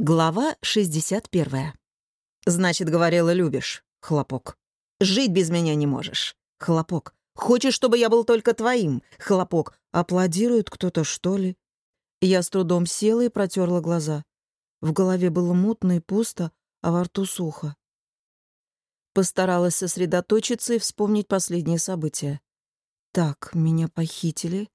Глава 61. «Значит, говорила, любишь?» Хлопок. «Жить без меня не можешь?» Хлопок. «Хочешь, чтобы я был только твоим?» Хлопок. «Аплодирует кто-то, что ли?» Я с трудом села и протерла глаза. В голове было мутно и пусто, а во рту сухо. Постаралась сосредоточиться и вспомнить последние события. Так, меня похитили.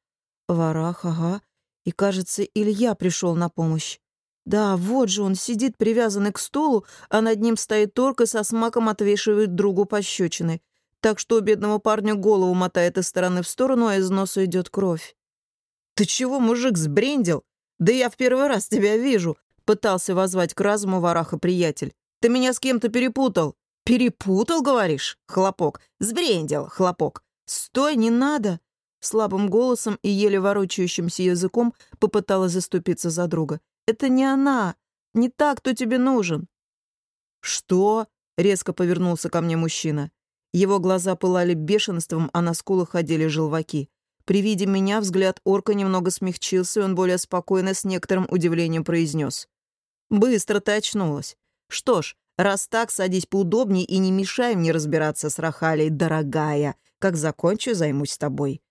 Варах, ага. И, кажется, Илья пришел на помощь. Да, вот же он сидит, привязанный к столу, а над ним стоит торка со смаком отвешивает другу пощечины. Так что у бедного парня голову мотает из стороны в сторону, а из носа идет кровь. «Ты чего, мужик, сбрендил? Да я в первый раз тебя вижу!» Пытался возвать к разуму вараха приятель. «Ты меня с кем-то перепутал!» «Перепутал, говоришь?» Хлопок. «Сбрендил!» Хлопок. «Стой, не надо!» Слабым голосом и еле ворочающимся языком попыталась заступиться за друга. Это не она. Не так, кто тебе нужен». «Что?» — резко повернулся ко мне мужчина. Его глаза пылали бешенством, а на скулах ходили желваки. При виде меня взгляд орка немного смягчился, и он более спокойно, с некоторым удивлением произнес. «Быстро ты очнулась. Что ж, раз так, садись поудобнее и не мешай мне разбираться с Рахалией, дорогая. Как закончу, займусь тобой».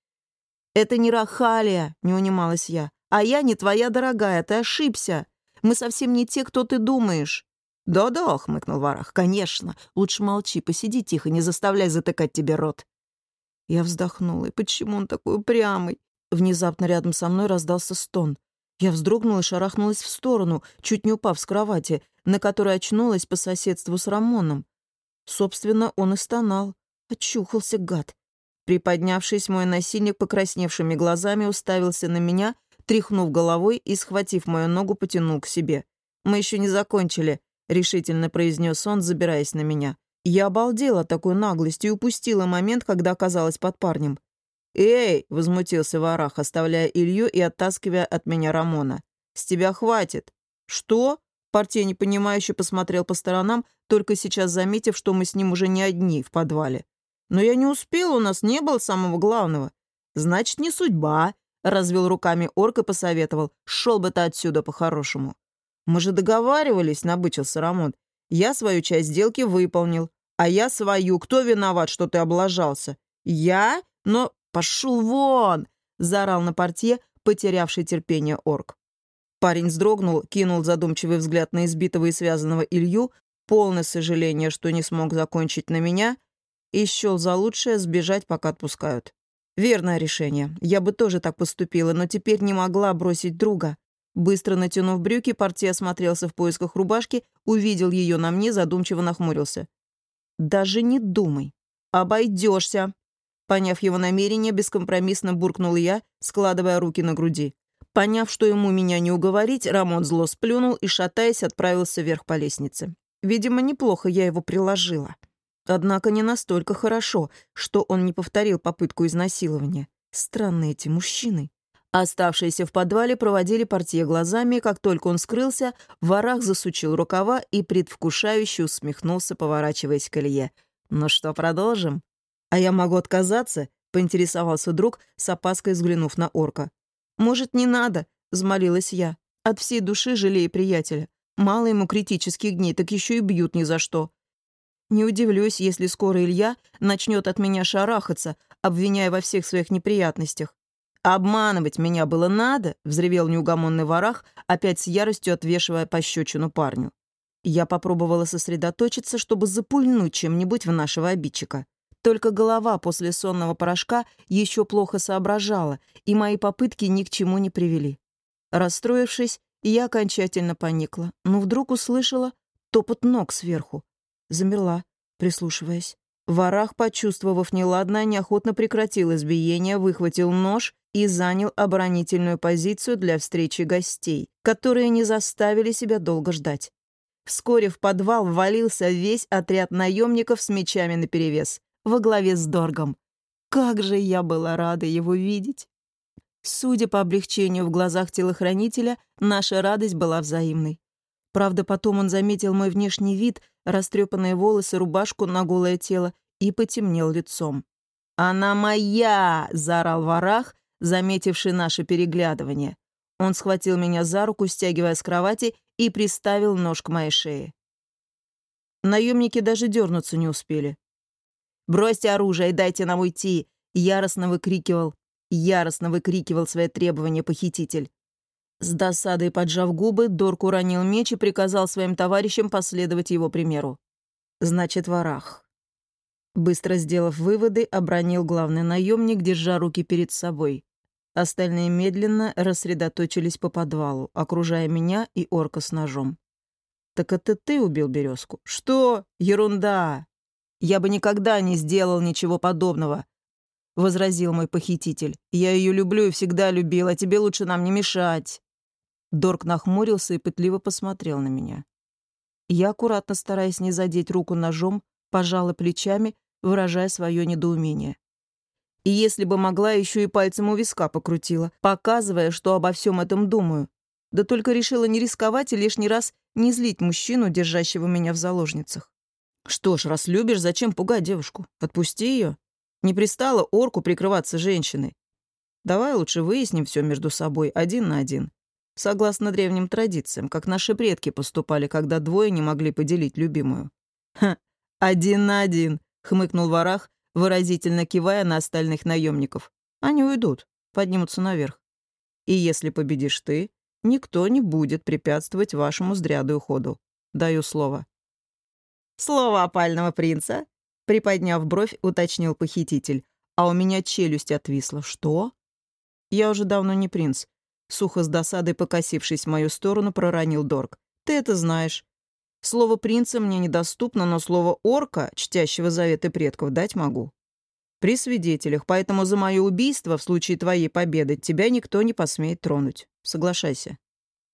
«Это не Рахалия», — не унималась я. А я не твоя дорогая, ты ошибся. Мы совсем не те, кто ты думаешь». «Да-да», — хмыкнул Варах, — «конечно. Лучше молчи, посиди тихо, не заставляй затыкать тебе рот». Я вздохнула. И почему он такой упрямый? Внезапно рядом со мной раздался стон. Я вздрогнула и шарахнулась в сторону, чуть не упав с кровати, на которой очнулась по соседству с Рамоном. Собственно, он и стонал. Очухался, гад. Приподнявшись, мой насильник покрасневшими глазами уставился на меня тряхнув головой и, схватив мою ногу, потянул к себе. «Мы еще не закончили», — решительно произнес он, забираясь на меня. Я обалдела такой наглостью и упустила момент, когда оказалась под парнем. «Эй!» — возмутился Варах, оставляя Илью и оттаскивая от меня Рамона. «С тебя хватит». «Что?» — Партия непонимающе посмотрел по сторонам, только сейчас заметив, что мы с ним уже не одни в подвале. «Но я не успел, у нас не было самого главного». «Значит, не судьба», Развел руками орк и посоветовал. «Шел бы ты отсюда по-хорошему». «Мы же договаривались», — набычился Рамон. «Я свою часть сделки выполнил. А я свою. Кто виноват, что ты облажался?» «Я? Но пошел вон!» — заорал на портье, потерявший терпение орк. Парень вздрогнул, кинул задумчивый взгляд на избитого и связанного Илью, полное сожаление, что не смог закончить на меня, и счел за лучшее сбежать, пока отпускают. Верное решение. Я бы тоже так поступила, но теперь не могла бросить друга. Быстро натянув брюки, партия осмотрелся в поисках рубашки, увидел ее на мне, задумчиво нахмурился. «Даже не думай. Обойдешься. Поняв его намерение, бескомпромиссно буркнул я, складывая руки на груди. Поняв, что ему меня не уговорить, Рамон зло сплюнул и, шатаясь, отправился вверх по лестнице. Видимо, неплохо я его приложила. Однако не настолько хорошо, что он не повторил попытку изнасилования. Странные эти мужчины. Оставшиеся в подвале проводили портье глазами, как только он скрылся, ворах засучил рукава и предвкушающе усмехнулся, поворачиваясь к Илье. «Ну что, продолжим?» «А я могу отказаться?» — поинтересовался друг, с опаской взглянув на орка. «Может, не надо?» — взмолилась я. От всей души жалея приятеля. Мало ему критических дней, так еще и бьют ни за что. Не удивлюсь, если скоро Илья начнет от меня шарахаться, обвиняя во всех своих неприятностях. «Обманывать меня было надо», — взревел неугомонный ворах, опять с яростью отвешивая пощечину парню. Я попробовала сосредоточиться, чтобы запульнуть чем-нибудь в нашего обидчика. Только голова после сонного порошка еще плохо соображала, и мои попытки ни к чему не привели. Расстроившись, я окончательно поникла, но вдруг услышала топот ног сверху. Замерла, прислушиваясь. Варах, почувствовав неладное, неохотно прекратил избиение, выхватил нож и занял оборонительную позицию для встречи гостей, которые не заставили себя долго ждать. Вскоре в подвал ввалился весь отряд наемников с мечами наперевес, во главе с Доргом. Как же я была рада его видеть! Судя по облегчению в глазах телохранителя, наша радость была взаимной. Правда, потом он заметил мой внешний вид, растрепанные волосы, рубашку на голое тело и потемнел лицом. «Она моя!» — заорал Варах, заметивший наше переглядывание. Он схватил меня за руку, стягивая с кровати, и приставил нож к моей шее. Наемники даже дернуться не успели. «Бросьте оружие и дайте нам уйти!» — яростно выкрикивал, яростно выкрикивал свои требования похититель. С досадой поджав губы, Дорк уронил меч и приказал своим товарищам последовать его примеру. «Значит, ворах». Быстро сделав выводы, обронил главный наемник, держа руки перед собой. Остальные медленно рассредоточились по подвалу, окружая меня и орка с ножом. «Так это ты убил березку?» «Что? Ерунда! Я бы никогда не сделал ничего подобного!» — возразил мой похититель. «Я ее люблю и всегда любил, а тебе лучше нам не мешать!» Дорк нахмурился и пытливо посмотрел на меня. Я, аккуратно стараясь не задеть руку ножом, пожала плечами, выражая свое недоумение. И если бы могла, еще и пальцем у виска покрутила, показывая, что обо всем этом думаю. Да только решила не рисковать и лишний раз не злить мужчину, держащего меня в заложницах. Что ж, раз любишь, зачем пугать девушку? Отпусти ее. Не пристало орку прикрываться женщиной. Давай лучше выясним все между собой один на один. Согласно древним традициям, как наши предки поступали, когда двое не могли поделить любимую. «Ха, один на один», — хмыкнул Варах, выразительно кивая на остальных наемников. «Они уйдут, поднимутся наверх. И если победишь ты, никто не будет препятствовать вашему с дрядой уходу. Даю слово». «Слово опального принца?» Приподняв бровь, уточнил похититель. А у меня челюсть отвисла. «Что?» «Я уже давно не принц», — сухо с досадой покосившись в мою сторону, проронил Дорг. «Ты это знаешь. Слово принца мне недоступно, но слово орка, чтящего заветы предков, дать могу. При свидетелях, поэтому за мое убийство в случае твоей победы тебя никто не посмеет тронуть. Соглашайся».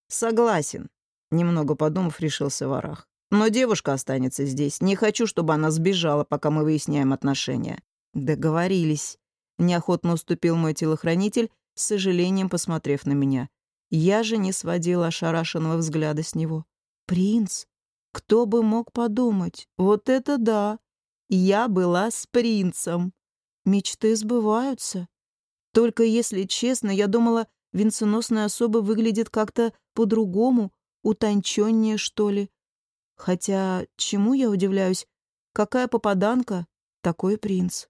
«Согласен», — немного подумав, решился Варах. «Но девушка останется здесь. Не хочу, чтобы она сбежала, пока мы выясняем отношения». «Договорились», — неохотно уступил мой телохранитель, с сожалением посмотрев на меня. Я же не сводила ошарашенного взгляда с него. «Принц? Кто бы мог подумать? Вот это да! Я была с принцем. Мечты сбываются. Только если честно, я думала, венценосная особа выглядит как-то по-другому, утонченнее, что ли. Хотя, чему я удивляюсь? Какая попаданка, такой принц.